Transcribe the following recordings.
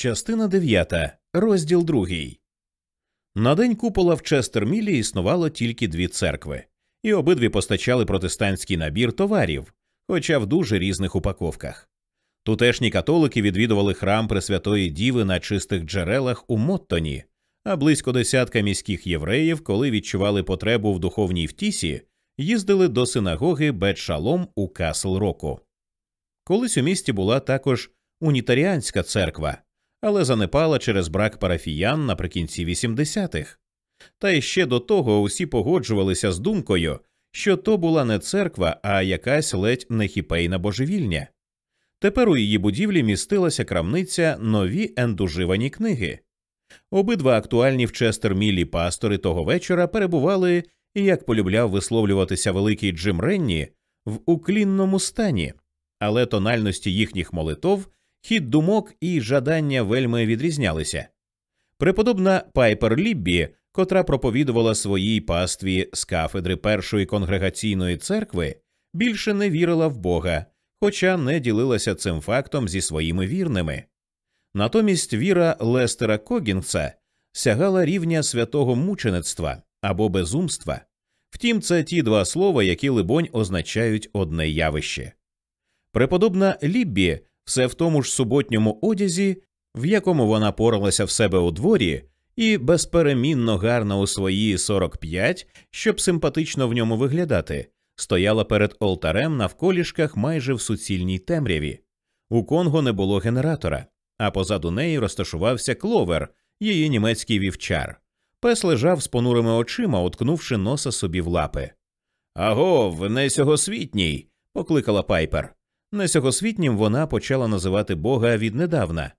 Частина 9. Розділ 2. На день купола в Честермілі існувало тільки дві церкви, і обидві постачали протестантський набір товарів, хоча в дуже різних упаковках. Тутешні католики відвідували храм Пресвятої Діви на чистих джерелах у Моттоні, а близько десятка міських євреїв, коли відчували потребу в духовній втісі, їздили до синагоги Бет-Шалом у Касл Року. Колись у місті була також унітаріанська церква, але занепала через брак парафіян наприкінці 80-х. Та й ще до того усі погоджувалися з думкою, що то була не церква, а якась ледь нехіпейна божевільня. Тепер у її будівлі містилася крамниця нові ендуживані книги. Обидва актуальні в Честермілі пастори того вечора перебували, як полюбляв висловлюватися великий Джим Ренні, в уклінному стані, але тональності їхніх молитов, хід думок і жадання вельми відрізнялися. Преподобна Пайпер Ліббі, котра проповідувала своїй пастві з кафедри першої конгрегаційної церкви, більше не вірила в Бога, хоча не ділилася цим фактом зі своїми вірними. Натомість віра Лестера Когінса сягала рівня святого мучеництва або безумства. Втім, це ті два слова, які, либонь, означають одне явище. Преподобна Ліббі все в тому ж суботньому одязі, в якому вона поралася в себе у дворі, і безперемінно гарна у свої 45, щоб симпатично в ньому виглядати, стояла перед олтарем на вколішках майже в суцільній темряві. У Конго не було генератора, а позаду неї розташувався кловер, її німецький вівчар. Пес лежав з понурими очима, уткнувши носа собі в лапи. Агов, не сьогосвітній, покликала Пайпер. Несьогосвітнім вона почала називати Бога віднедавна.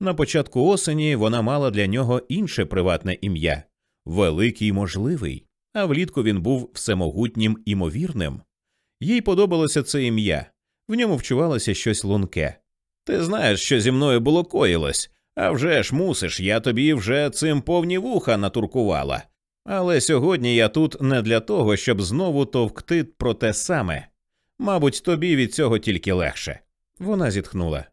На початку осені вона мала для нього інше приватне ім'я великий можливий, а влітку він був всемогутнім імовірним. Їй подобалося це ім'я, в ньому вчувалося щось лунке. Ти знаєш, що зі мною було коїлось, а вже ж мусиш, я тобі вже цим повні вуха натуркувала. Але сьогодні я тут не для того, щоб знову товкти про те саме. Мабуть, тобі від цього тільки легше. Вона зітхнула.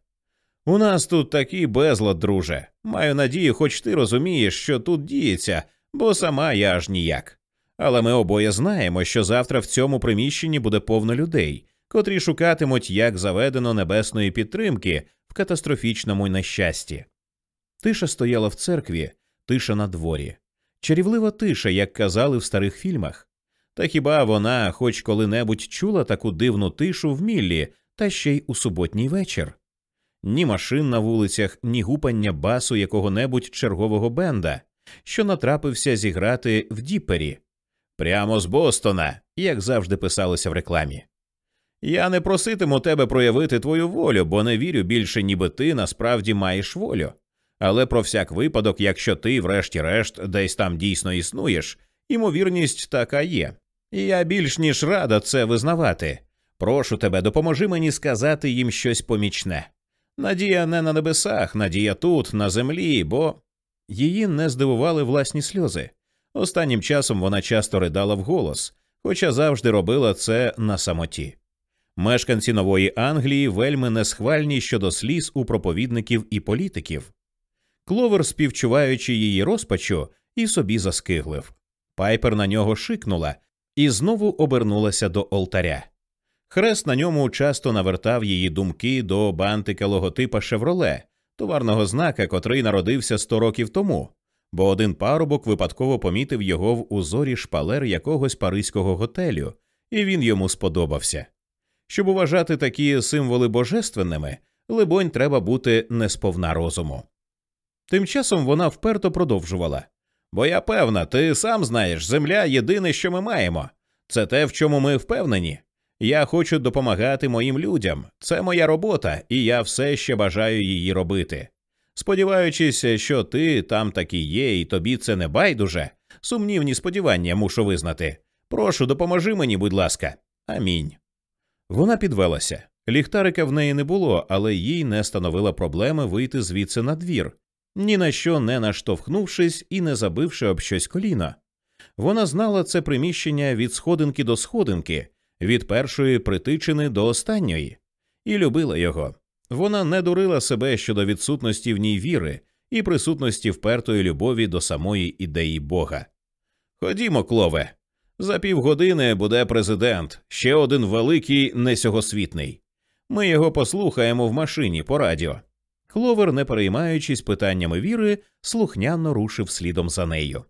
У нас тут такий безлад, друже. Маю надію, хоч ти розумієш, що тут діється, бо сама я аж ніяк. Але ми обоє знаємо, що завтра в цьому приміщенні буде повно людей, котрі шукатимуть, як заведено небесної підтримки в катастрофічному нещасті. Тиша стояла в церкві, тиша на дворі. Чарівлива тиша, як казали в старих фільмах. Та хіба вона хоч коли-небудь чула таку дивну тишу в Міллі, та ще й у суботній вечір? Ні машин на вулицях, ні гупання басу якого-небудь чергового бенда, що натрапився зіграти в Діпері. Прямо з Бостона, як завжди писалося в рекламі. Я не проситиму тебе проявити твою волю, бо не вірю більше, ніби ти насправді маєш волю. Але про всяк випадок, якщо ти, врешті-решт, десь там дійсно існуєш, ймовірність така є. І я більш ніж рада це визнавати. Прошу тебе, допоможи мені сказати їм щось помічне. Надія не на небесах, надія тут, на землі, бо її не здивували власні сльози. Останнім часом вона часто ридала вголос, хоча завжди робила це на самоті. Мешканці нової Англії вельми несхвальні щодо сліз у проповідників і політиків. Кловер, співчуваючи її розпачу, і собі заскиглив. Пайпер на нього шикнула і знову обернулася до олтаря. Хрест на ньому часто навертав її думки до бантика логотипа Шевроле, товарного знака, котрий народився сто років тому, бо один парубок випадково помітив його в узорі шпалер якогось паризького готелю, і він йому сподобався. Щоб вважати такі символи божественними, либонь, треба бути несповна розуму. Тим часом вона вперто продовжувала бо я певна, ти сам знаєш, земля єдине, що ми маємо. Це те, в чому ми впевнені. Я хочу допомагати моїм людям. Це моя робота, і я все ще бажаю її робити. Сподіваючись, що ти там таки є, і тобі це не байдуже. Сумнівні сподівання мушу визнати. Прошу, допоможи мені, будь ласка. Амінь. Вона підвелася. Ліхтарика в неї не було, але їй не становила проблеми вийти звідси на двір, ні на що не наштовхнувшись і не забивши об щось коліна. Вона знала це приміщення від сходинки до сходинки, від першої притичини до останньої, і любила його. Вона не дурила себе щодо відсутності в ній віри і присутності впертої любові до самої ідеї Бога. Ходімо, клове. За півгодини буде президент, ще один великий несьогосвітний. Ми його послухаємо в машині по радіо. Кловер, не переймаючись питаннями віри, слухняно рушив слідом за нею.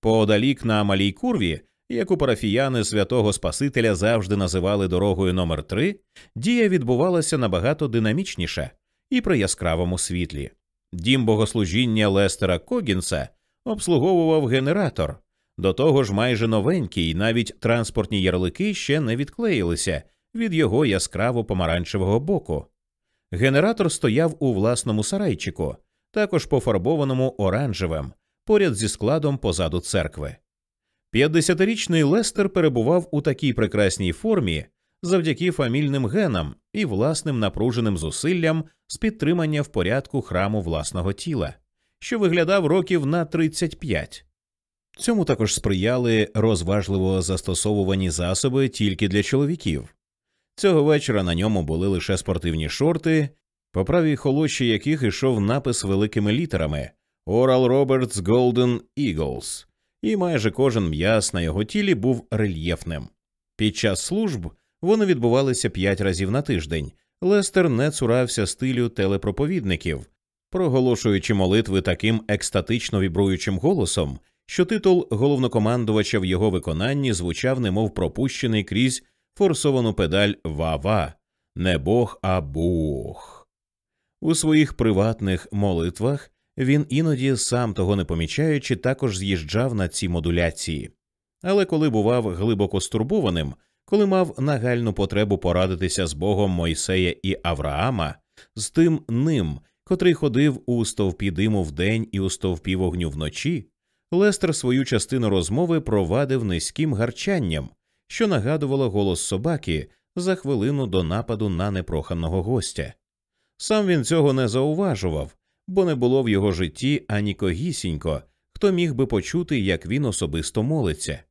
Поодалік на малій курві, яку парафіяни святого Спасителя завжди називали дорогою номер 3 дія відбувалася набагато динамічніше і при яскравому світлі. Дім богослужіння Лестера Когінса обслуговував генератор, до того ж майже новенький, навіть транспортні ярлики ще не відклеїлися від його яскраво помаранчевого боку. Генератор стояв у власному сарайчику, також пофарбованому оранжевим, поряд зі складом позаду церкви. П'ятдесятирічний Лестер перебував у такій прекрасній формі завдяки фамільним генам і власним напруженим зусиллям з підтримання в порядку храму власного тіла, що виглядав років на 35. Цьому також сприяли розважливо застосовувані засоби тільки для чоловіків. Цього вечора на ньому були лише спортивні шорти, по правій холощі яких йшов напис великими літерами Oral Roberts Golden Eagles, і майже кожен м'яз на його тілі був рельєфним. Під час служб вони відбувалися п'ять разів на тиждень. Лестер не цурався стилю телепроповідників, проголошуючи молитви таким екстатично вібруючим голосом, що титул головнокомандувача в його виконанні звучав, немов пропущений крізь форсовану педаль ва-ва, не Бог, а Бог. У своїх приватних молитвах він іноді, сам того не помічаючи, також з'їжджав на ці модуляції. Але коли бував глибоко стурбованим, коли мав нагальну потребу порадитися з Богом Мойсея і Авраама, з тим ним, котрий ходив у стовпі диму вдень і у стовпі вогню вночі, Лестер свою частину розмови провадив низьким гарчанням, що нагадувало голос собаки за хвилину до нападу на непроханого гостя. Сам він цього не зауважував, бо не було в його житті ані когісінько, хто міг би почути, як він особисто молиться.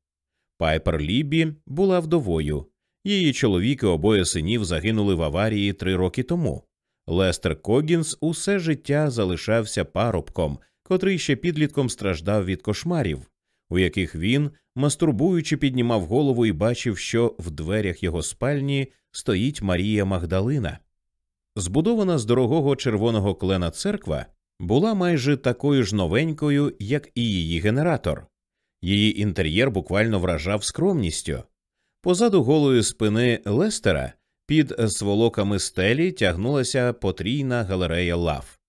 Пайпер Лібі була вдовою. Її чоловік і обоє синів загинули в аварії три роки тому. Лестер Когінс усе життя залишався парубком, котрий ще підлітком страждав від кошмарів, у яких він, мастурбуючи, піднімав голову і бачив, що в дверях його спальні стоїть Марія Магдалина. Збудована з дорогого червоного клена церква була майже такою ж новенькою, як і її генератор. Її інтер'єр буквально вражав скромністю. Позаду голої спини Лестера під сволоками стелі тягнулася потрійна галерея лав.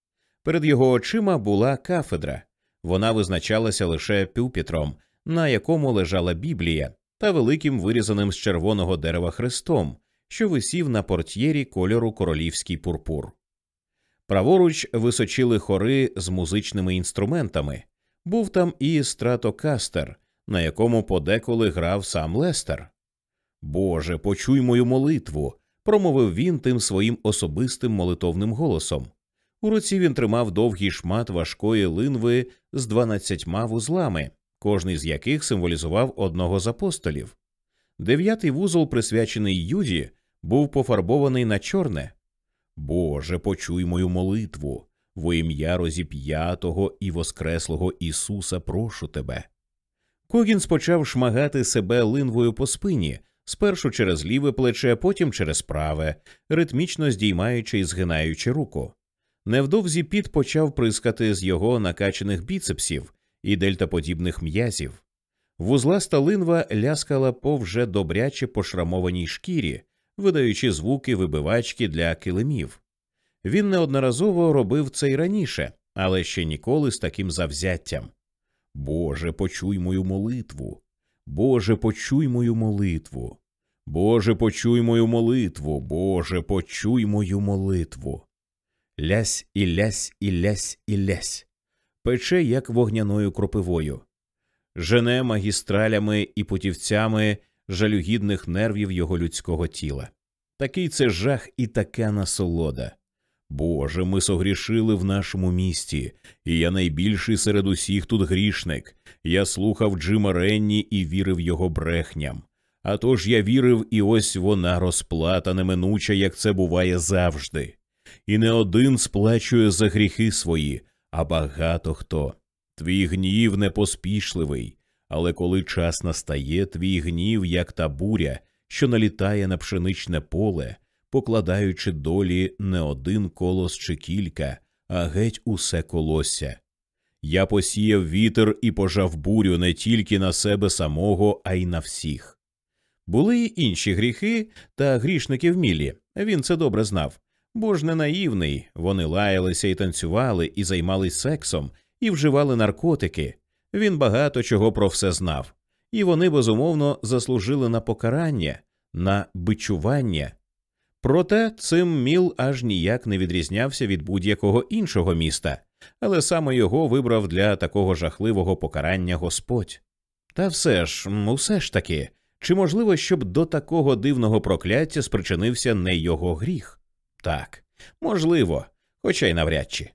Перед його очима була кафедра, вона визначалася лише пюпітром, на якому лежала Біблія, та великим вирізаним з червоного дерева хрестом, що висів на портьєрі кольору королівський пурпур. Праворуч височили хори з музичними інструментами, був там і стратокастер, на якому подеколи грав сам Лестер. Боже, почуй мою молитву, промовив він тим своїм особистим молитовним голосом. У руці він тримав довгий шмат важкої линви з дванадцятьма вузлами, кожний з яких символізував одного з апостолів. Дев'ятий вузол, присвячений Юді, був пофарбований на чорне. Боже, почуй мою молитву, во ім'я розіп'ятого і воскреслого Ісуса, прошу тебе. Когінс почав шмагати себе линвою по спині, спершу через ліве плече, потім через праве, ритмічно здіймаючи і згинаючи руку. Невдовзі піт почав прискати з його накачаних біцепсів і дельтаподібних м'язів. Вузласта линва ляскала по вже добряче пошрамованій шкірі, видаючи звуки вибивачки для килимів. Він неодноразово робив це й раніше, але ще ніколи з таким завзяттям. Боже, почуй мою молитву. Боже, почуй мою молитву. Боже, почуй мою молитву. Боже, почуй мою молитву. Лясь і лясь і лясь і лясь. Пече, як вогняною кропивою, жене магістралями і путівцями жалюгідних нервів його людського тіла. Такий це жах і така насолода. Боже, ми согрішили в нашому місті, і я найбільший серед усіх тут грішник. Я слухав Джима Ренні і вірив його брехням. А тож я вірив, і ось вона розплата неминуча, як це буває завжди. І не один сплачує за гріхи свої, а багато хто. Твій гнів непоспішливий, але коли час настає, твій гнів, як та буря, що налітає на пшеничне поле, покладаючи долі не один колос чи кілька, а геть усе колосся. Я посіяв вітер і пожав бурю не тільки на себе самого, а й на всіх. Були й інші гріхи та грішники в мілі. Він це добре знав. Бо ж не наївний, вони лаялися і танцювали, і займались сексом, і вживали наркотики. Він багато чого про все знав, і вони безумовно заслужили на покарання, на бичування. Проте цим міл аж ніяк не відрізнявся від будь-якого іншого міста, але саме його вибрав для такого жахливого покарання Господь. Та все ж, усе ж таки, чи можливо, щоб до такого дивного прокляття спричинився не його гріх? Так, можливо, хоча й навряд чи.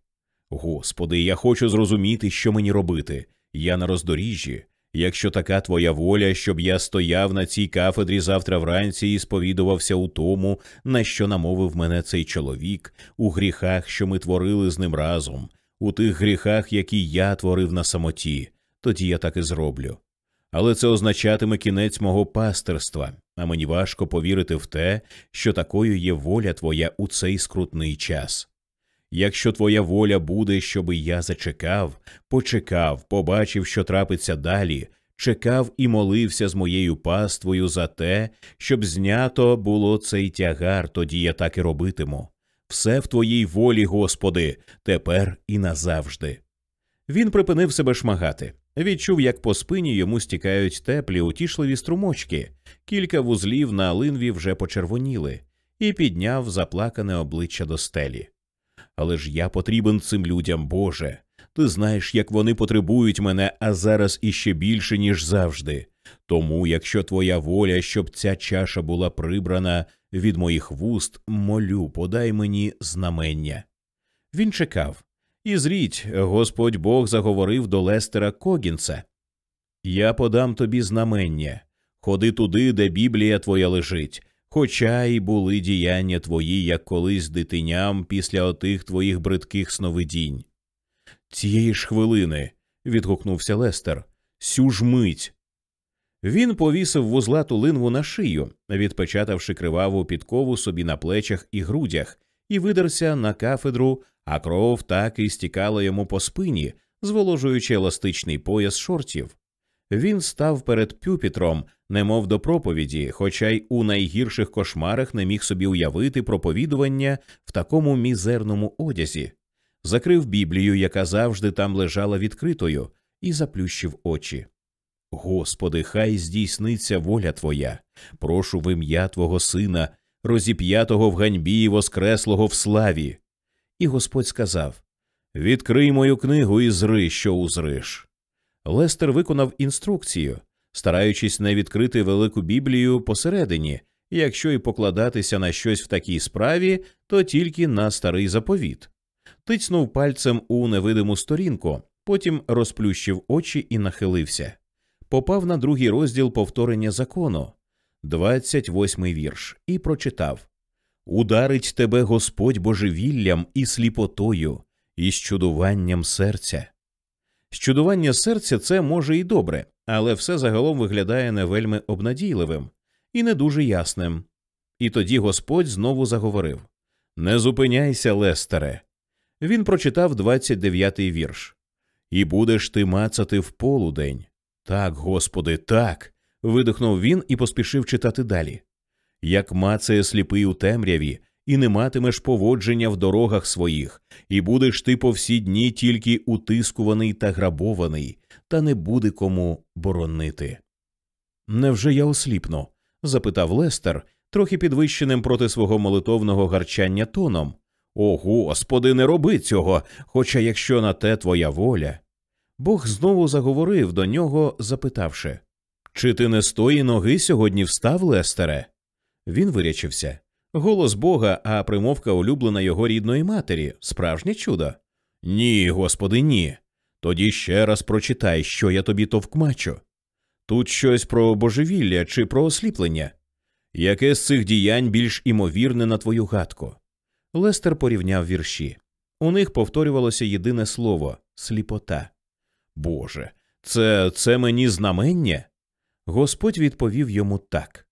Господи, я хочу зрозуміти, що мені робити. Я на роздоріжжі. Якщо така твоя воля, щоб я стояв на цій кафедрі завтра вранці і сповідувався у тому, на що намовив мене цей чоловік, у гріхах, що ми творили з ним разом, у тих гріхах, які я творив на самоті, тоді я так і зроблю. Але це означатиме кінець мого пастерства, а мені важко повірити в те, що такою є воля твоя у цей скрутний час. Якщо твоя воля буде, щоби я зачекав, почекав, побачив, що трапиться далі, чекав і молився з моєю паствою за те, щоб знято було цей тягар, тоді я так і робитиму. Все в твоїй волі, Господи, тепер і назавжди. Він припинив себе шмагати, відчув, як по спині йому стікають теплі, утішливі струмочки, кілька вузлів на линві вже почервоніли, і підняв заплакане обличчя до стелі. Але ж я потрібен цим людям, Боже. Ти знаєш, як вони потребують мене, а зараз іще більше, ніж завжди. Тому, якщо твоя воля, щоб ця чаша була прибрана від моїх вуст, молю, подай мені знамення. Він чекав. І зріть, Господь Бог заговорив до Лестера Когінса Я подам тобі знамення. Ходи туди, де Біблія твоя лежить, Хоча й були діяння твої, як колись дитиням після отих твоїх бридких сновидінь. Цієї ж хвилини. відгукнувся Лестер. Сю ж мить. Він повісив вузлату линву на шию, відпечатавши криваву підкову собі на плечах і грудях, і видерся на кафедру, а кров так і стікала йому по спині, зволожуючи еластичний пояс шортів. Він став перед пюпітром, немов до проповіді, хоча й у найгірших кошмарах не міг собі уявити проповідування в такому мізерному одязі, закрив Біблію, яка завжди там лежала відкритою, і заплющив очі. Господи, хай здійсниться воля Твоя, прошу в ім'я Твого Сина, розіп'ятого в ганьбі і воскреслого в славі. І Господь сказав Відкрий мою книгу і зри, що узриш. Лестер виконав інструкцію, стараючись не відкрити велику біблію посередині, якщо й покладатися на щось в такій справі, то тільки на старий заповіт. Тицнув пальцем у невидиму сторінку, потім розплющив очі і нахилився. Попав на другий розділ повторення закону, 28-й вірш, і прочитав Ударить тебе Господь божевіллям і сліпотою, і щудуванням серця. Щудування серця це може і добре, але все загалом виглядає не вельми обнадійливим і не дуже ясним. І тоді Господь знову заговорив Не зупиняйся, Лестере. Він прочитав 29-й вірш І будеш ти мацати в полудень. Так, Господи, так. Видихнув він і поспішив читати далі. Як мацає сліпий у темряві, і не матимеш поводження в дорогах своїх, і будеш ти по всі дні тільки утискуваний та грабований, та не буде кому боронити. Невже я осліпну? запитав Лестер, трохи підвищеним проти свого молитовного гарчання тоном. О, Господи, не роби цього, хоча якщо на те твоя воля. Бог знову заговорив до нього, запитавши Чи ти не з тої ноги сьогодні встав, Лестере? Він вирячився. Голос Бога, а примовка улюблена його рідної матері справжнє чудо. Ні, господи, ні. Тоді ще раз прочитай, що я тобі товкмачу. Тут щось про божевілля чи про осліплення. Яке з цих діянь більш імовірне на твою гадку? Лестер порівняв вірші. У них повторювалося єдине слово сліпота. Боже, це це мені знамення? Господь відповів йому так.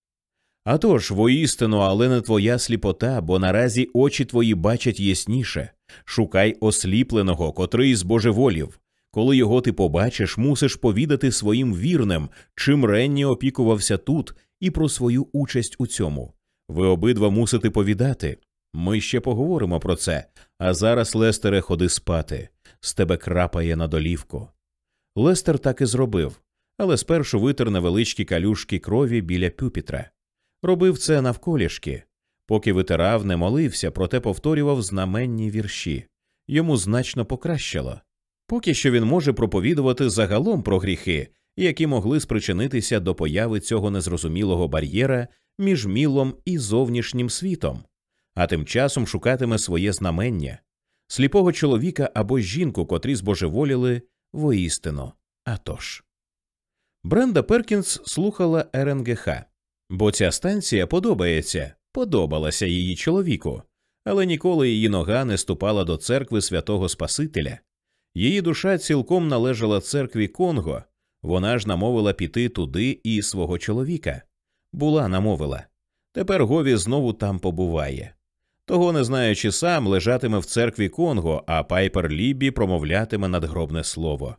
«А тож, воістину, але не твоя сліпота, бо наразі очі твої бачать ясніше. Шукай осліпленого, котрий збожеволів. Коли його ти побачиш, мусиш повідати своїм вірним, чим Ренні опікувався тут, і про свою участь у цьому. Ви обидва мусите повідати. Ми ще поговоримо про це, а зараз, Лестере, ходи спати. З тебе крапає на долівку. Лестер так і зробив, але спершу витер невеличкі калюшки крові біля пюпітра. Робив це навколішки. Поки витирав, не молився, проте повторював знаменні вірші. Йому значно покращало. Поки що він може проповідувати загалом про гріхи, які могли спричинитися до появи цього незрозумілого бар'єра між мілом і зовнішнім світом, а тим часом шукатиме своє знамення сліпого чоловіка або жінку, котрі збожеволіли воістину. А тож. Бренда Перкінс слухала РНГХ, бо ця станція подобається, подобалася її чоловіку, але ніколи її нога не ступала до церкви святого Спасителя. Її душа цілком належала церкві Конго, вона ж намовила піти туди і свого чоловіка. Була намовила. Тепер Гові знову там побуває. Того не знаючи сам, лежатиме в церкві Конго, а Пайпер Лібі промовлятиме надгробне слово.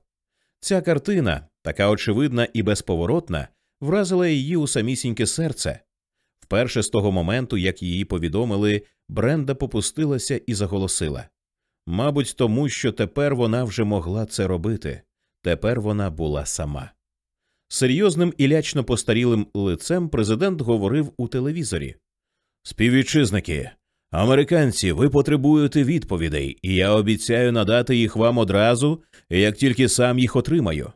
Ця картина, така очевидна і безповоротна, вразила її у самісіньке серце. Вперше з того моменту, як її повідомили, Бренда попустилася і заголосила мабуть, тому що тепер вона вже могла це робити, тепер вона була сама. Серйозним і лячно постарілим лицем президент говорив у телевізорі Співвітчизники, американці, ви потребуєте відповідей, і я обіцяю надати їх вам одразу, як тільки сам їх отримаю.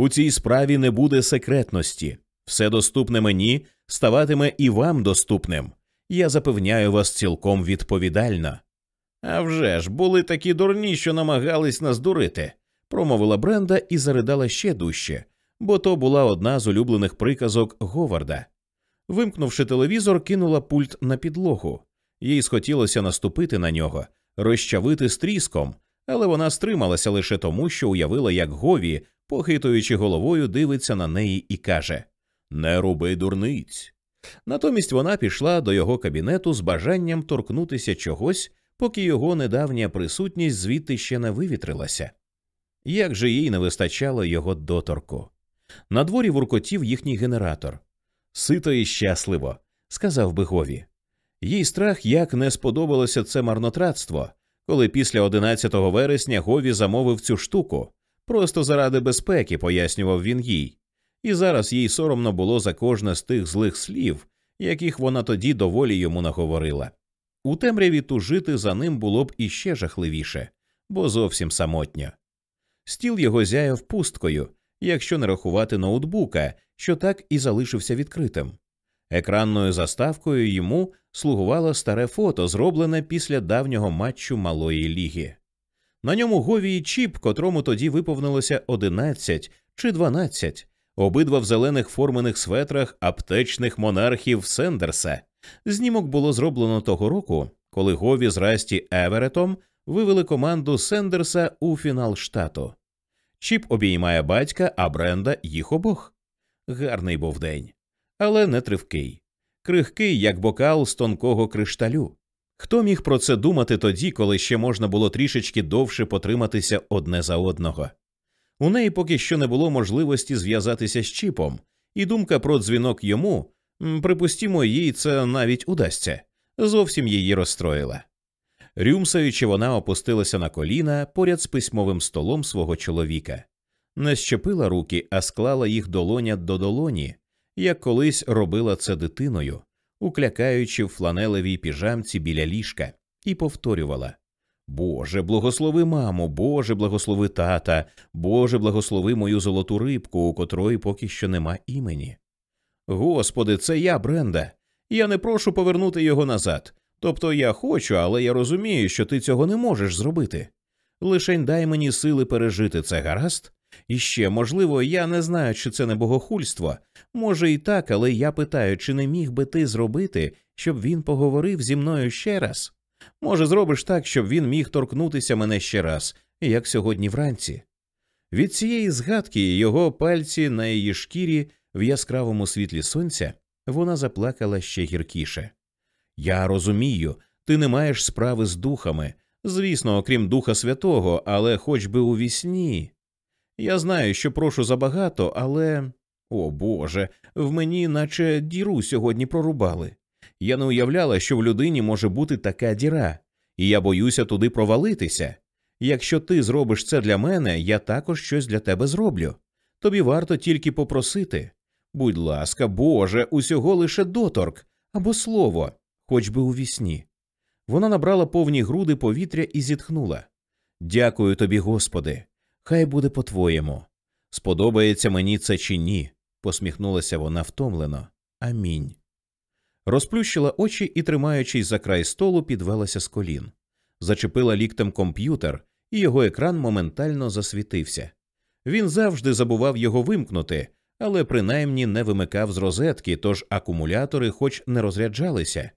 У цій справі не буде секретності. Все доступне мені ставатиме і вам доступним. Я запевняю вас цілком відповідально. «А вже ж, були такі дурні, що намагались нас дурити, промовила Бренда і заридала ще дужче, бо то була одна з улюблених приказок Говарда. Вимкнувши телевізор, кинула пульт на підлогу. Їй схотілося наступити на нього, розчавити стріском, але вона стрималася лише тому, що уявила, як Гові, похитуючи головою, дивиться на неї і каже Не руби дурниць. Натомість вона пішла до його кабінету з бажанням торкнутися чогось, поки його недавня присутність звідти ще не вивітрилася. Як же їй не вистачало його доторку? На дворі вуркотів їхній генератор. Сито і щасливо, сказав би Гові. Їй страх як не сподобалося це марнотратство, коли після 11 вересня Гові замовив цю штуку, просто заради безпеки, пояснював він їй, і зараз їй соромно було за кожне з тих злих слів, яких вона тоді доволі йому наговорила. У темряві тужити за ним було б іще жахливіше, бо зовсім самотньо. Стіл його зяяв пусткою, якщо не рахувати ноутбука, що так і залишився відкритим. Екранною заставкою йому слугувало старе фото, зроблене після давнього матчу малої ліги. На ньому Гові й Чіп, котрому тоді виповнилося 11 чи 12, обидва в зелених формених светрах аптечних монархів Сендерса. Знімок було зроблено того року, коли Гові з Расті Еверетом вивели команду Сендерса у фінал штату. Чіп обіймає батька, а Бренда їх обох. Гарний був день, але не тривкий, крихкий, як бокал з тонкого кришталю. Хто міг про це думати тоді, коли ще можна було трішечки довше потриматися одне за одного? У неї поки що не було можливості зв'язатися з Чіпом, і думка про дзвінок йому Припустімо, їй це навіть удасться, зовсім її розстроїла. Рюмсаючи, вона опустилася на коліна поряд з письмовим столом свого чоловіка, не щепила руки, а склала їх долоня до долоні, як колись робила це дитиною, уклякаючи в фланелевій піжамці біля ліжка, і повторювала Боже, благослови маму, Боже, благослови тата, Боже, благослови мою золоту рибку, у котрої поки що нема імені. Господи, це я, Бренда. Я не прошу повернути його назад. Тобто я хочу, але я розумію, що ти цього не можеш зробити. Лишень дай мені сили пережити це гаразд. І ще, можливо, я не знаю, чи це не богохульство. Може і так, але я питаю, чи не міг би ти зробити, щоб він поговорив зі мною ще раз? Може, зробиш так, щоб він міг торкнутися мене ще раз, як сьогодні вранці. Від цієї згадки його пальці на її шкірі в яскравому світлі сонця вона заплакала ще гіркіше. Я розумію, ти не маєш справи з духами, звісно, окрім Духа Святого, але хоч би у вісні. Я знаю, що прошу забагато, але. О Боже, в мені наче діру сьогодні прорубали. Я не уявляла, що в людині може бути така діра, і я боюся туди провалитися. Якщо ти зробиш це для мене, я також щось для тебе зроблю. Тобі варто тільки попросити. Будь ласка, Боже, усього лише доторк або слово, хоч би у вісні. Вона набрала повні груди повітря і зітхнула. Дякую тобі, Господи, хай буде по-твоєму. Сподобається мені це чи ні, посміхнулася вона втомлено. Амінь. Розплющила очі і, тримаючись за край столу, підвелася з колін, зачепила ліктем комп'ютер, і його екран моментально засвітився. Він завжди забував його вимкнути, але принаймні не вимикав з розетки, тож акумулятори хоч не розряджалися,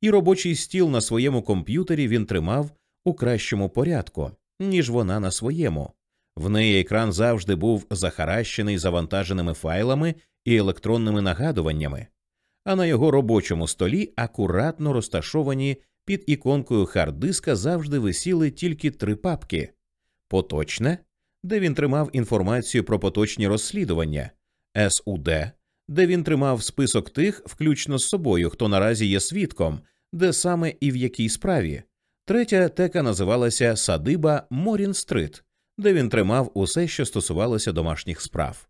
і робочий стіл на своєму комп'ютері він тримав у кращому порядку, ніж вона на своєму. В неї екран завжди був захаращений завантаженими файлами і електронними нагадуваннями, а на його робочому столі акуратно розташовані під іконкою хард-диска завжди висіли тільки три папки. Поточне, де він тримав інформацію про поточні розслідування, СУД, де він тримав список тих, включно з собою, хто наразі є свідком, де саме і в якій справі. Третя тека називалася Садиба Морін Стрит, де він тримав усе, що стосувалося домашніх справ.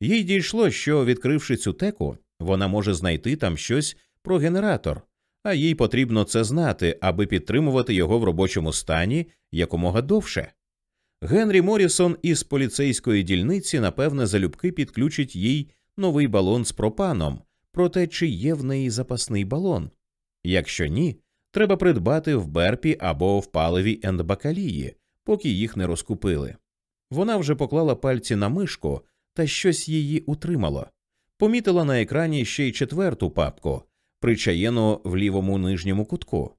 Їй дійшло, що, відкривши цю теку, вона може знайти там щось про генератор, а їй потрібно це знати, аби підтримувати його в робочому стані якомога довше. Генрі Морісон із поліцейської дільниці, напевне, залюбки підключить їй новий балон з пропаном, проте чи є в неї запасний балон. Якщо ні, треба придбати в берпі або в паливі ендбакалії, поки їх не розкупили. Вона вже поклала пальці на мишку, та щось її утримало. Помітила на екрані ще й четверту папку, причаєну в лівому нижньому кутку.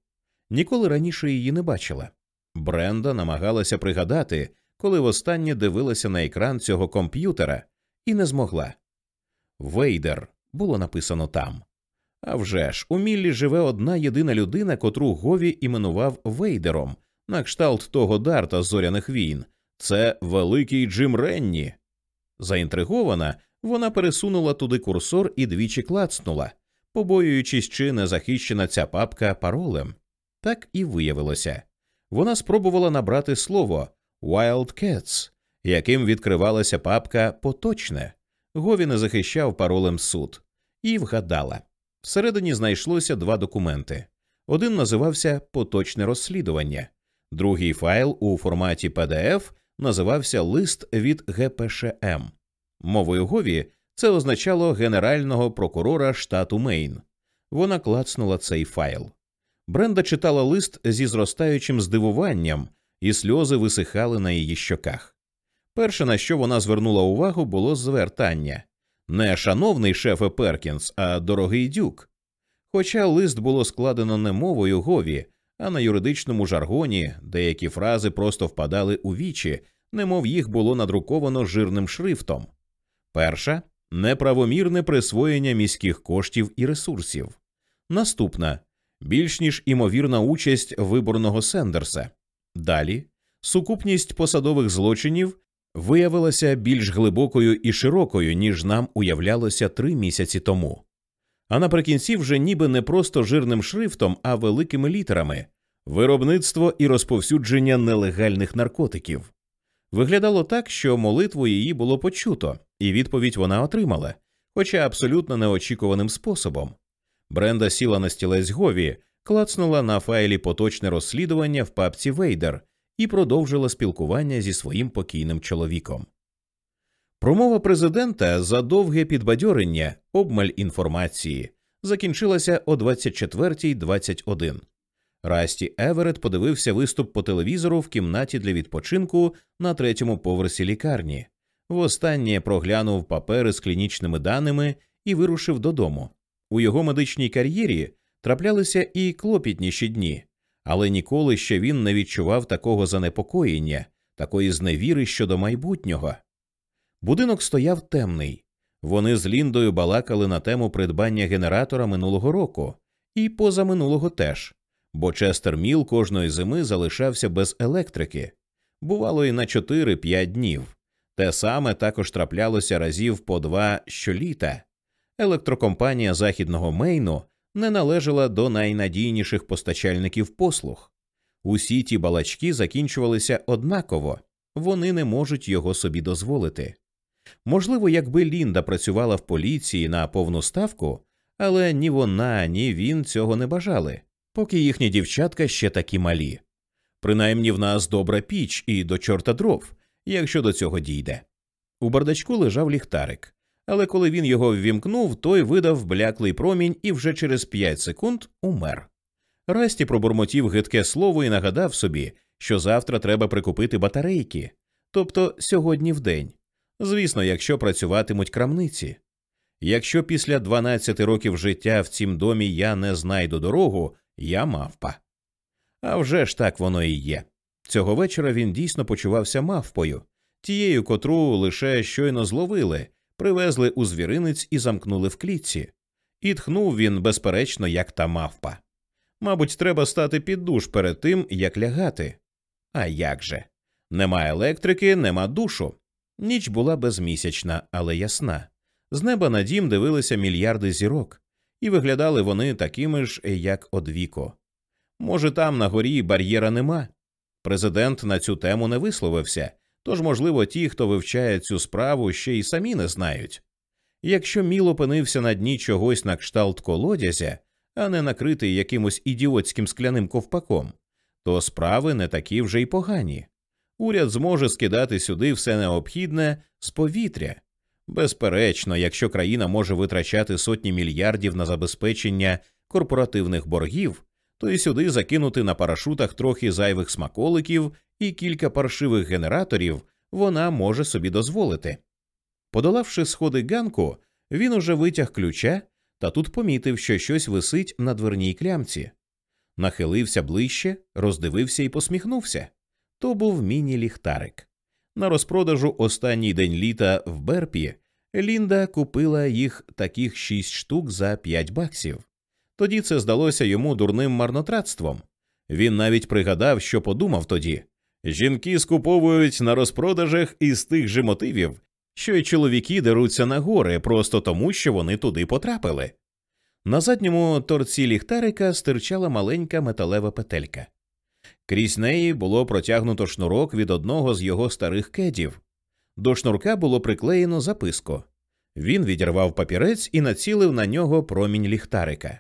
Ніколи раніше її не бачила. Бренда намагалася пригадати, коли востаннє дивилася на екран цього комп'ютера, і не змогла. Вейдер було написано там. А вже ж, у Міллі живе одна єдина людина, котру Гові іменував Вейдером, на кшталт того дарта з зоряних війн. Це великий Джим Ренні. Заінтригована, вона пересунула туди курсор і двічі клацнула, побоюючись, чи не захищена ця папка паролем. Так і виявилося. Вона спробувала набрати слово Wildcats, яким відкривалася папка поточне. Гові не захищав паролем суд, і вгадала. Всередині знайшлося два документи. Один називався Поточне розслідування, другий файл у форматі PDF називався Лист від ГПШМ. Мовою Гові це означало Генерального прокурора штату Мейн. Вона клацнула цей файл. Бренда читала лист зі зростаючим здивуванням, і сльози висихали на її щоках. Перше, на що вона звернула увагу, було звертання не шановний шефе Перкінс, а дорогий дюк. Хоча лист було складено не мовою Гові, а на юридичному жаргоні деякі фрази просто впадали у вічі, немов їх було надруковано жирним шрифтом. Перша неправомірне присвоєння міських коштів і ресурсів. Наступна більш ніж імовірна участь виборного Сендерса. Далі сукупність посадових злочинів виявилася більш глибокою і широкою, ніж нам уявлялося три місяці тому. А наприкінці вже ніби не просто жирним шрифтом, а великими літерами виробництво і розповсюдження нелегальних наркотиків. Виглядало так, що молитву її було почуто, і відповідь вона отримала, хоча абсолютно неочікуваним способом. Бренда сіла на стілець Гові, клацнула на файлі поточне розслідування в папці Вейдер і продовжила спілкування зі своїм покійним чоловіком. Промова президента за довге підбадьорення, обмаль інформації, закінчилася о 24.21. Расті Еверет подивився виступ по телевізору в кімнаті для відпочинку на третьому поверсі лікарні. Востаннє проглянув папери з клінічними даними і вирушив додому. У його медичній кар'єрі траплялися і клопітніші дні, але ніколи ще він не відчував такого занепокоєння, такої зневіри щодо майбутнього. Будинок стояв темний. Вони з Ліндою балакали на тему придбання генератора минулого року і позаминулого теж, бо Честер Міл кожної зими залишався без електрики, бувало і на 4-5 днів. Те саме також траплялося разів по два щоліта. Електрокомпанія західного Мейну не належала до найнадійніших постачальників послуг. Усі ті балачки закінчувалися однаково, вони не можуть його собі дозволити. Можливо, якби Лінда працювала в поліції на повну ставку, але ні вона, ні він цього не бажали, поки їхні дівчатка ще такі малі. Принаймні в нас добра піч і до чорта дров, якщо до цього дійде. У бардачку лежав ліхтарик, але коли він його ввімкнув, той видав бляклий промінь і вже через п'ять секунд умер. Расті пробурмотів гидке слово і нагадав собі, що завтра треба прикупити батарейки, тобто сьогодні в день. Звісно, якщо працюватимуть крамниці. Якщо після 12 років життя в цім домі я не знайду дорогу, я мавпа. А вже ж так воно і є. Цього вечора він дійсно почувався мавпою, тією, котру лише щойно зловили, привезли у звіринець і замкнули в клітці. І тхнув він, безперечно, як та мавпа. Мабуть, треба стати під душ перед тим, як лягати. А як же? Нема електрики, нема душу. Ніч була безмісячна, але ясна. З неба на дім дивилися мільярди зірок, і виглядали вони такими ж, як одвіко. Може, там на горі бар'єра нема. Президент на цю тему не висловився, тож, можливо, ті, хто вивчає цю справу, ще й самі не знають. Якщо Міл опинився на дні чогось на кшталт колодязя, а не накритий якимось ідіотським скляним ковпаком, то справи не такі вже й погані. Уряд зможе скидати сюди все необхідне з повітря. Безперечно, якщо країна може витрачати сотні мільярдів на забезпечення корпоративних боргів, то й сюди закинути на парашутах трохи зайвих смаколиків і кілька паршивих генераторів вона може собі дозволити. Подолавши сходи ганку, він уже витяг ключа та тут помітив, що щось висить на дверній клямці. Нахилився ближче, роздивився і посміхнувся. То був міні-ліхтарик. На розпродажу останній день літа в Берпі Лінда купила їх таких шість штук за п'ять баксів. Тоді це здалося йому дурним марнотратством. Він навіть пригадав, що подумав тоді жінки скуповують на розпродажах із тих же мотивів, що й чоловіки деруться на гори просто тому, що вони туди потрапили. На задньому торці ліхтарика стирчала маленька металева петелька. Крізь неї було протягнуто шнурок від одного з його старих кедів. До шнурка було приклеєно записку. Він відірвав папірець і націлив на нього промінь ліхтарика.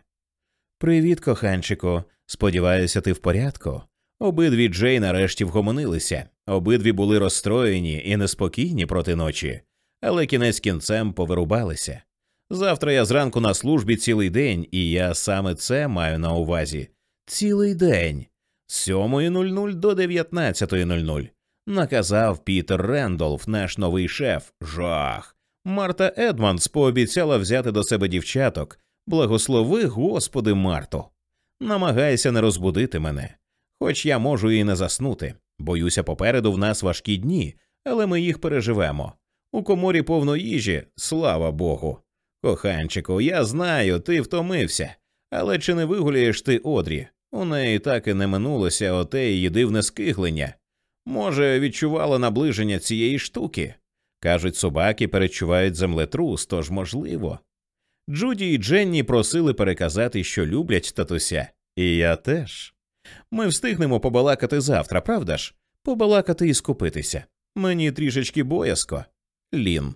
Привіт, коханчику. Сподіваюся, ти в порядку. Обидві Джей нарешті вгомонилися, обидві були розстроєні і неспокійні проти ночі, але кінець кінцем повирубалися. Завтра я зранку на службі цілий день, і я саме це маю на увазі. Цілий день з 7.00 до 19.00. Наказав Пітер Рендолф, наш новий шеф. Жах. Марта Едманс пообіцяла взяти до себе дівчаток. Благослови, Господи, Марто. Намагайся не розбудити мене. Хоч я можу і не заснути. Боюся, попереду в нас важкі дні, але ми їх переживемо. У коморі повно їжі, слава Богу. Коханчику, я знаю, ти втомився, але чи не вигуляєш ти одрі? У неї так і не минулося оте її дивне скиглення. Може, відчувала наближення цієї штуки. Кажуть, собаки перечувають землетрус, тож можливо. Джуді і Дженні просили переказати, що люблять татуся, і я теж. Ми встигнемо побалакати завтра, правда ж? Побалакати і скупитися. Мені трішечки боязко. Лін.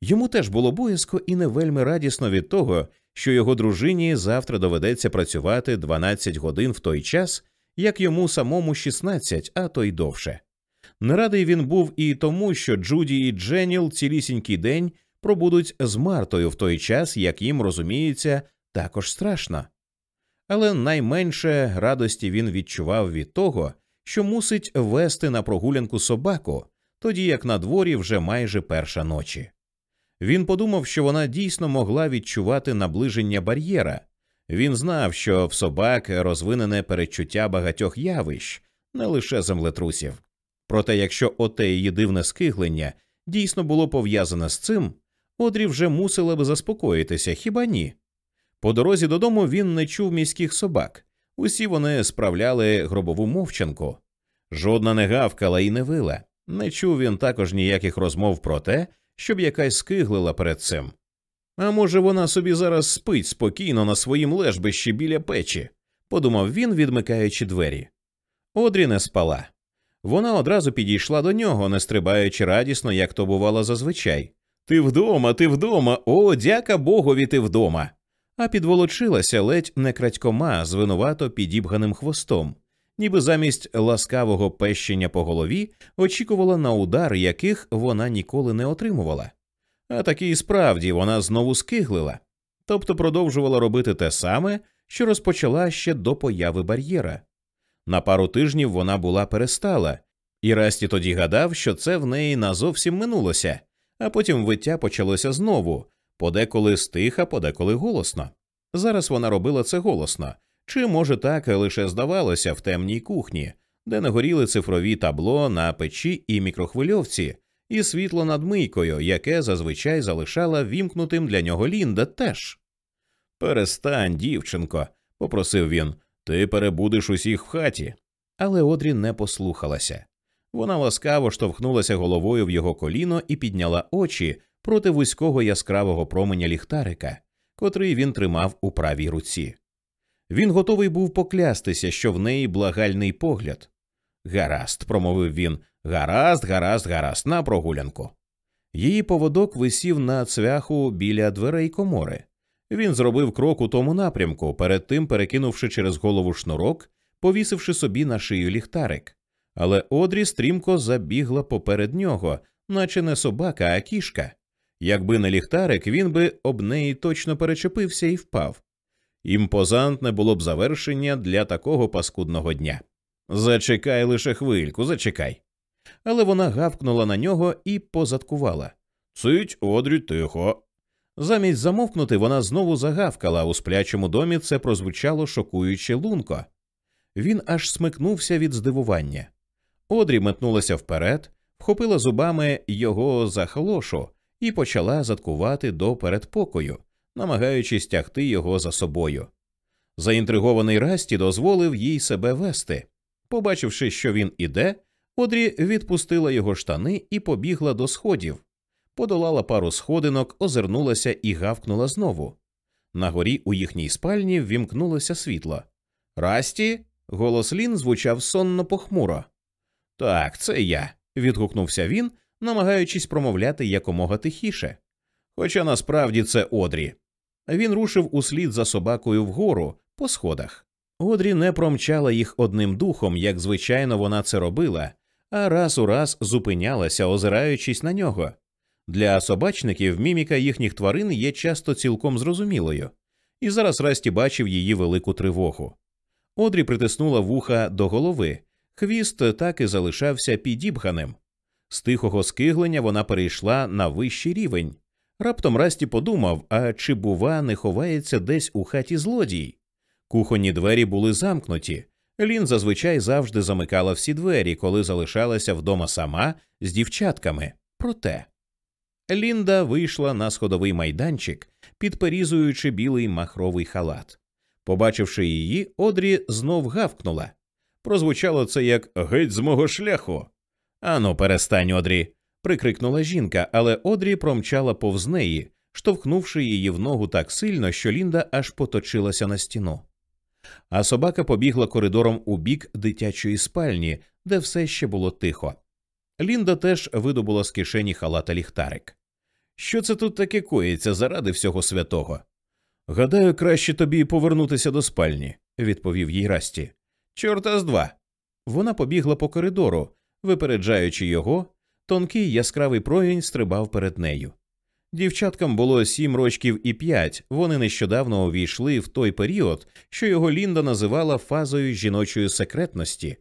Йому теж було боязко і не вельми радісно від того, що його дружині завтра доведеться працювати 12 годин в той час, як йому самому 16, а то й довше. Не радий він був і тому, що Джуді і Дженіл цілісінький день пробудуть з Мартою в той час, як їм розуміється, також страшно. Але найменше радості він відчував від того, що мусить вести на прогулянку собаку, тоді як на дворі вже майже перша ночі. Він подумав, що вона дійсно могла відчувати наближення бар'єра. Він знав, що в собак розвинене передчуття багатьох явищ, не лише землетрусів. Проте, якщо оте її дивне скиглення дійсно було пов'язане з цим, Одрі вже мусила би заспокоїтися, хіба ні? По дорозі додому він не чув міських собак. Усі вони справляли гробову мовчанку. Жодна не гавкала і не вила. Не чув він також ніяких розмов про те, щоб якась скиглила перед цим. А може, вона собі зараз спить спокійно на своїм лежбищі біля печі, подумав він, відмикаючи двері. Одрі не спала. Вона одразу підійшла до нього, не стрибаючи радісно, як то бувало зазвичай. Ти вдома, ти вдома, о, дяка богові, ти вдома. А підволочилася ледь не крадькома з винувато підібганим хвостом, ніби замість ласкавого пещення по голові очікувала на удар, яких вона ніколи не отримувала. А таки і справді вона знову скиглила, тобто продовжувала робити те саме, що розпочала ще до появи бар'єра. На пару тижнів вона була перестала, і Расті тоді гадав, що це в неї назовсім минулося, а потім виття почалося знову, подеколи стиха, подеколи голосно. Зараз вона робила це голосно, чи, може, так лише здавалося в темній кухні, де не горіли цифрові табло на печі і мікрохвильовці, і світло над мийкою, яке зазвичай залишала вімкнутим для нього Лінда теж. Перестань, дівчинко, попросив він, ти перебудеш усіх в хаті. Але Одрі не послухалася. Вона ласкаво штовхнулася головою в його коліно і підняла очі проти вузького яскравого променя ліхтарика, котрий він тримав у правій руці. Він готовий був поклястися, що в неї благальний погляд. Гаразд, промовив він, гаразд, гаразд, гаразд, на прогулянку. Її поводок висів на цвяху біля дверей комори. Він зробив крок у тому напрямку, перед тим перекинувши через голову шнурок, повісивши собі на шию ліхтарик. Але Одрі стрімко забігла поперед нього, наче не собака, а кішка. Якби не ліхтарик, він би об неї точно перечепився і впав. Імпозантне було б завершення для такого паскудного дня. Зачекай лише хвильку, зачекай. Але вона гавкнула на нього і позадкувала. Цить, Одрі, тихо. Замість замовкнути, вона знову загавкала. У сплячому домі це прозвучало шокуюче лунко. Він аж смикнувся від здивування. Одрі метнулася вперед, вхопила зубами його за холошу і почала заткувати до передпокою, намагаючись тягти його за собою. Заінтригований Расті дозволив їй себе вести. Побачивши, що він іде, Одрі відпустила його штани і побігла до сходів, подолала пару сходинок, озирнулася і гавкнула знову. На горі у їхній спальні ввімкнулося світло. Расті. Голос Лін звучав сонно похмуро. Так, це я. відгукнувся він, намагаючись промовляти якомога тихіше. Хоча насправді це Одрі. Він рушив услід за собакою вгору по сходах. Одрі не промчала їх одним духом, як звичайно вона це робила, а раз у раз зупинялася, озираючись на нього. Для собачників міміка їхніх тварин є часто цілком зрозумілою, і зараз Расті бачив її велику тривогу. Одрі притиснула вуха до голови, хвіст так і залишався підібганим. З тихого скиглення вона перейшла на вищий рівень. Раптом Расті подумав, а чи, бува, не ховається десь у хаті злодій? Кухонні двері були замкнуті. Лін зазвичай завжди замикала всі двері, коли залишалася вдома сама з дівчатками. Проте Лінда вийшла на сходовий майданчик, підперізуючи білий махровий халат. Побачивши її, Одрі знов гавкнула. Прозвучало це як геть з мого шляху. Ану, перестань, Одрі. Прикрикнула жінка, але Одрі промчала повз неї, штовхнувши її в ногу так сильно, що Лінда аж поточилася на стіну. А собака побігла коридором у бік дитячої спальні, де все ще було тихо. Лінда теж видобула з кишені халата ліхтарик. Що це тут таке коїться заради всього святого? Гадаю, краще тобі повернутися до спальні, відповів їй Расті. Чорта з два. Вона побігла по коридору, випереджаючи його, тонкий яскравий промінь стрибав перед нею. Дівчаткам було сім рочків і п'ять. Вони нещодавно увійшли в той період, що його Лінда називала фазою жіночої секретності.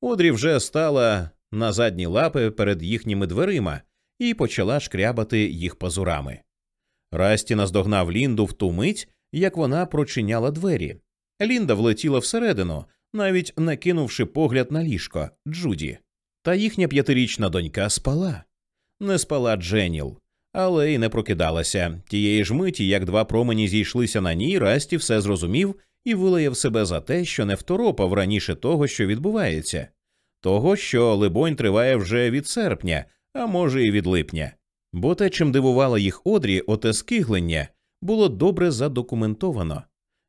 Одрі вже стала на задні лапи перед їхніми дверима і почала шкрябати їх пазурами. Расті наздогнав Лінду в ту мить, як вона прочиняла двері. Лінда влетіла всередину, навіть не кинувши погляд на ліжко Джуді. Та їхня п'ятирічна донька спала. Не спала Дженіл, але й не прокидалася. Тієї ж миті, як два промені зійшлися на ній, Расті все зрозумів і вилаяв себе за те, що не второпав раніше того, що відбувається, того, що, либонь, триває вже від серпня, а може, і від липня. Бо те, чим дивувало їх одрі, оте скиглення, було добре задокументовано.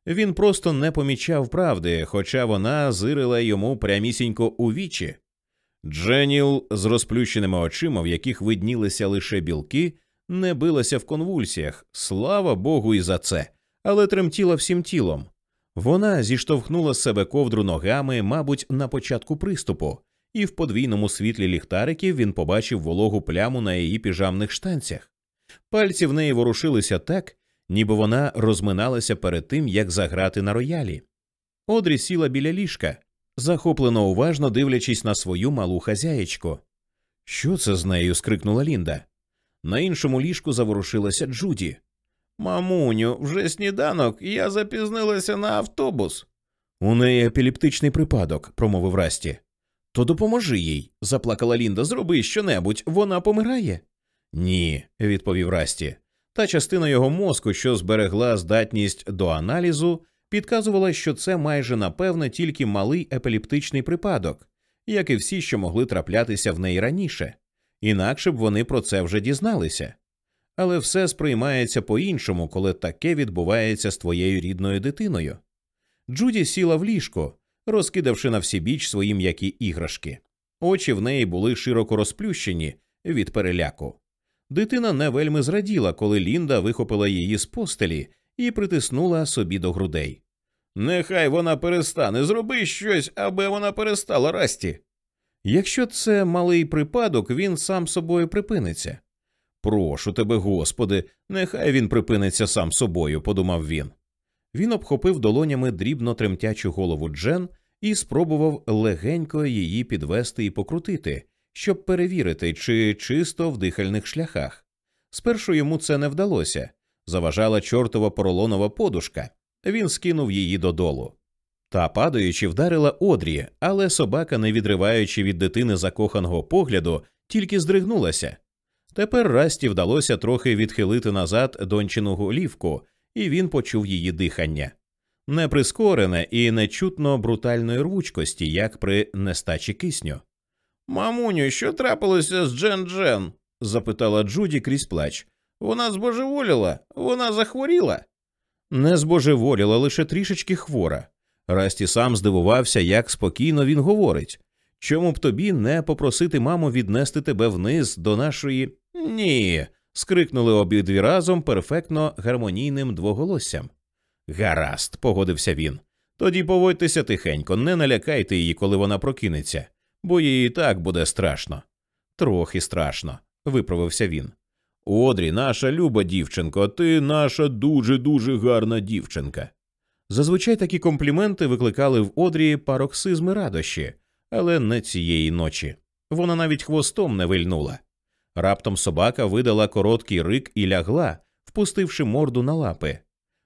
Він просто не помічав правди, хоча вона зирила йому прямісінько у вічі. Дженіл з розплющеними очима, в яких виднілися лише білки, не билася в конвульсіях, слава Богу, і за це, але тремтіла всім тілом. Вона зіштовхнула з себе ковдру ногами, мабуть, на початку приступу, і в подвійному світлі ліхтариків він побачив вологу пляму на її піжамних штанцях. Пальці в неї ворушилися так, ніби вона розминалася перед тим, як заграти на роялі. Одрі сіла біля ліжка, захоплено уважно дивлячись на свою малу хазяєчку. Що це з нею? скрикнула Лінда. На іншому ліжку заворушилася Джуді. Мамуню, вже сніданок, я запізнилася на автобус. У неї епіліптичний припадок, промовив Расті. То допоможи їй, заплакала Лінда. Зроби щонебудь, вона помирає. Ні, відповів Расті. Та частина його мозку, що зберегла здатність до аналізу, підказувала, що це майже напевне тільки малий епіліптичний припадок, як і всі, що могли траплятися в неї раніше, інакше б вони про це вже дізналися. Але все сприймається по іншому, коли таке відбувається з твоєю рідною дитиною. Джуді сіла в ліжко, розкидавши на всі біч свої м'які іграшки. Очі в неї були широко розплющені від переляку. Дитина не вельми зраділа, коли Лінда вихопила її з постелі і притиснула собі до грудей. Нехай вона перестане, зроби щось, аби вона перестала расті. Якщо це малий припадок, він сам собою припиниться. Прошу тебе, господи, нехай він припиниться сам собою, подумав він. Він обхопив долонями дрібно тремтячу голову Джен і спробував легенько її підвести і покрутити, щоб перевірити, чи чисто в дихальних шляхах. Спершу йому це не вдалося заважала чортова поролонова подушка. Він скинув її додолу. Та, падаючи, вдарила одрі, але собака, не відриваючи від дитини закоханого погляду, тільки здригнулася. Тепер Расті вдалося трохи відхилити назад дончину голівку, і він почув її дихання. Не прискорене і нечутно брутальної рвучкості, як при нестачі кисню. Мамуню, що трапилося з Джен Джен? запитала Джуді крізь плач. Вона збожеволіла, вона захворіла. Не збожеволіла, лише трішечки хвора. Расті сам здивувався, як спокійно він говорить. Чому б тобі не попросити маму віднести тебе вниз до нашої. Ні. скрикнули обидві разом перфектно гармонійним двоголоссям. Гаразд, погодився він. Тоді поводьтеся тихенько, не налякайте її, коли вона прокинеться, бо їй і так буде страшно. Трохи страшно, виправився він. Одрі, наша люба дівчинко, ти наша дуже дуже гарна дівчинка. Зазвичай такі компліменти викликали в Одрі пароксизми радощі, але не цієї ночі. Вона навіть хвостом не вильнула. Раптом собака видала короткий рик і лягла, впустивши морду на лапи.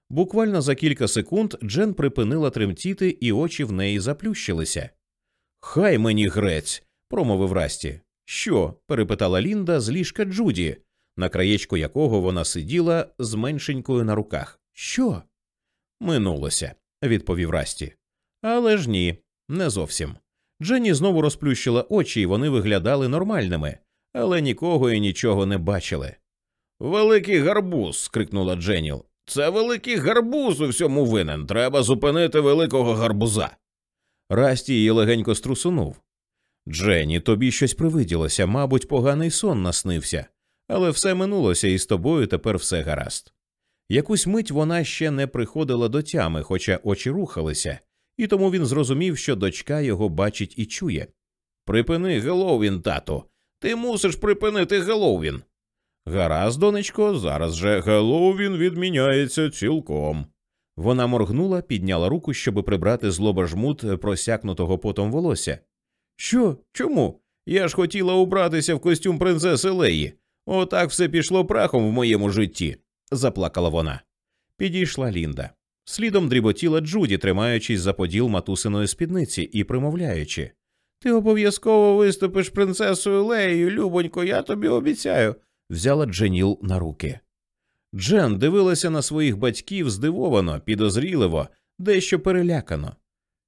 Буквально за кілька секунд Джен припинила тремтіти, і очі в неї заплющилися. Хай мені грець, промовив Расті. Що? перепитала Лінда з ліжка Джуді, на краєчку якого вона сиділа з меншенькою на руках. Що? Минулося, відповів Расті. Але ж ні, не зовсім. Дженні знову розплющила очі, і вони виглядали нормальними, але нікого і нічого не бачили. Великий гарбуз. скрикнула Дженіл. Це великий гарбуз у всьому винен. Треба зупинити великого гарбуза. Расті її легенько струсунув. Дженні, тобі щось привиділося, мабуть, поганий сон наснився, але все минулося, і з тобою тепер все гаразд. Якусь мить вона ще не приходила до тями, хоча очі рухалися, і тому він зрозумів, що дочка його бачить і чує. Припини Геловін, тату. Ти мусиш припинити Геловін. Гаразд, донечко, зараз же Геловін відміняється цілком. Вона моргнула, підняла руку, щоб прибрати злоба жмут просякнутого потом волосся. Що? Чому? Я ж хотіла убратися в костюм принцеси Леї. Отак все пішло прахом в моєму житті, заплакала вона. Підійшла Лінда. Слідом дріботіла Джуді, тримаючись за поділ матусиної спідниці і примовляючи Ти обов'язково виступиш принцесою Леєю, Любонько, я тобі обіцяю. Взяла Дженіл на руки. Джен дивилася на своїх батьків здивовано, підозріливо, дещо перелякано.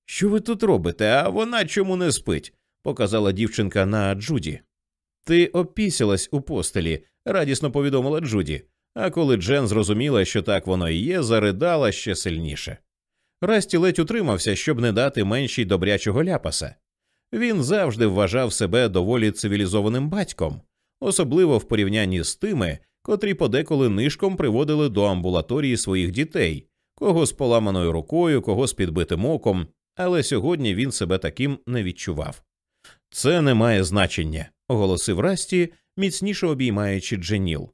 Що ви тут робите, а вона чому не спить? показала дівчинка на Джуді. Ти опісялась у постелі, радісно повідомила Джуді. А коли Джен зрозуміла, що так воно і є, заридала ще сильніше. Расті ледь утримався, щоб не дати меншій добрячого ляпаса. Він завжди вважав себе доволі цивілізованим батьком, особливо в порівнянні з тими, котрі подеколи нишком приводили до амбулаторії своїх дітей, кого з поламаною рукою, кого з підбитим оком, але сьогодні він себе таким не відчував. Це не має значення, оголосив Расті, міцніше обіймаючи Дженіл.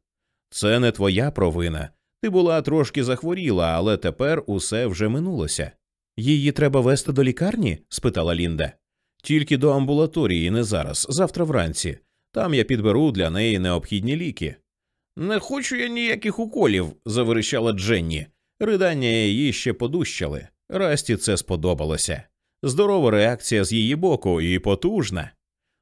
Це не твоя провина. Ти була трошки захворіла, але тепер усе вже минулося. Її треба вести до лікарні? спитала Лінда. Тільки до амбулаторії, не зараз, завтра вранці. Там я підберу для неї необхідні ліки. Не хочу я ніяких уколів, заверещала Дженні. Ридання її ще подущали. Расті це сподобалося. Здорова реакція з її боку і потужна.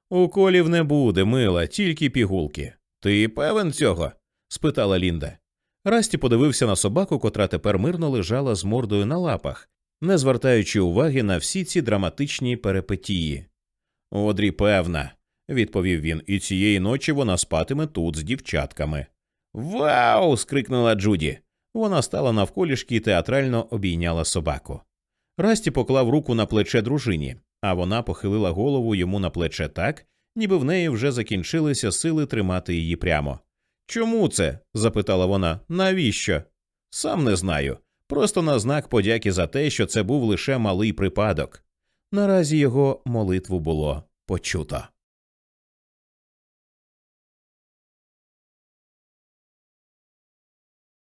Уколів не буде, мила, тільки пігулки. Ти певен цього? спитала Лінда. Расті подивився на собаку, котра тепер мирно лежала з мордою на лапах, не звертаючи уваги на всі ці драматичні перепетії. Одрі, певна, відповів він, і цієї ночі вона спатиме тут з дівчатками. Вау. скрикнула Джуді. Вона стала навколішки і театрально обійняла собаку. Расті поклав руку на плече дружині, а вона похилила голову йому на плече так, ніби в неї вже закінчилися сили тримати її прямо. Чому це? запитала вона. Навіщо? Сам не знаю. Просто на знак подяки за те, що це був лише малий припадок. Наразі його молитву було почуто.